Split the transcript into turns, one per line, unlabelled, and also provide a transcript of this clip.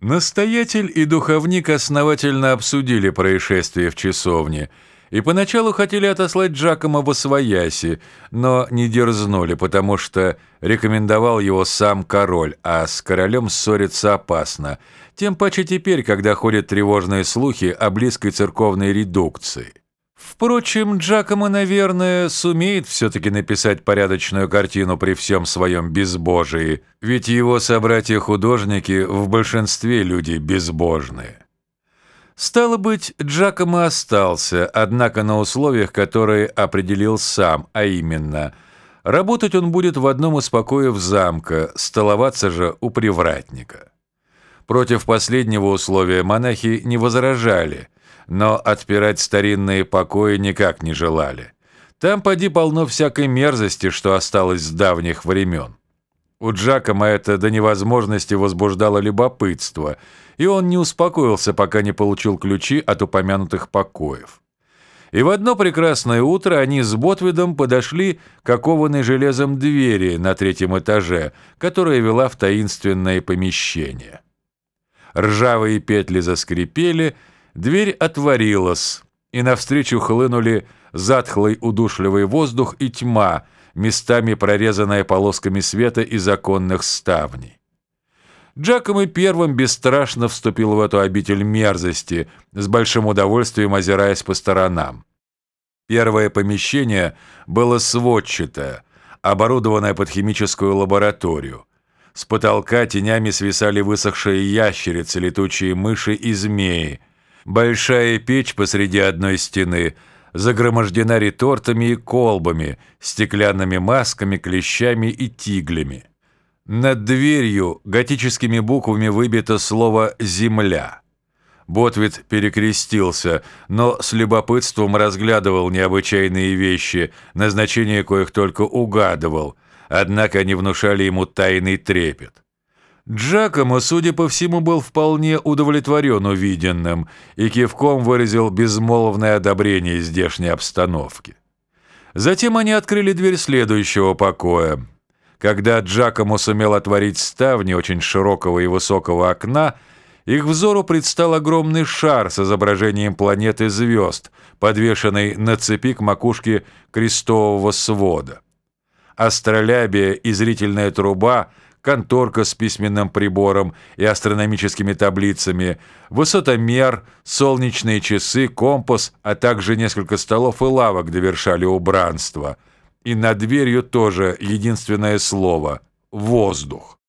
Настоятель и духовник основательно обсудили происшествие в часовне и поначалу хотели отослать Джакома в Освояси, но не дерзнули, потому что рекомендовал его сам король, а с королем ссориться опасно, тем паче теперь, когда ходят тревожные слухи о близкой церковной редукции. Впрочем, Джакомо, наверное, сумеет все-таки написать порядочную картину при всем своем безбожии, ведь его собратья-художники в большинстве люди безбожные. Стало быть, Джакомо остался, однако на условиях, которые определил сам, а именно, работать он будет в одном из покоев замка, столоваться же у привратника. Против последнего условия монахи не возражали – но отпирать старинные покои никак не желали. Там поди полно всякой мерзости, что осталось с давних времен. У Джакома это до невозможности возбуждало любопытство, и он не успокоился, пока не получил ключи от упомянутых покоев. И в одно прекрасное утро они с Ботвидом подошли к окованной железом двери на третьем этаже, которая вела в таинственное помещение. Ржавые петли заскрипели, Дверь отворилась, и навстречу хлынули затхлый удушливый воздух и тьма, местами прорезанная полосками света из оконных ставней. Джаком и первым бесстрашно вступил в эту обитель мерзости, с большим удовольствием озираясь по сторонам. Первое помещение было сводчатое, оборудованное под химическую лабораторию. С потолка тенями свисали высохшие ящерицы, летучие мыши и змеи, Большая печь посреди одной стены загромождена ретортами и колбами, стеклянными масками, клещами и тиглями. Над дверью готическими буквами выбито слово «Земля». Ботвит перекрестился, но с любопытством разглядывал необычайные вещи, назначение коих только угадывал, однако они внушали ему тайный трепет. Джакомо, судя по всему, был вполне удовлетворен увиденным и кивком выразил безмолвное одобрение здешней обстановки. Затем они открыли дверь следующего покоя. Когда Джакомо сумел отворить ставни очень широкого и высокого окна, их взору предстал огромный шар с изображением планеты звезд, подвешенный на цепи к макушке крестового свода. Астролябия и зрительная труба – конторка с письменным прибором и астрономическими таблицами, высотомер, солнечные часы, компас, а также несколько столов и лавок довершали убранство. И над дверью тоже единственное слово – воздух.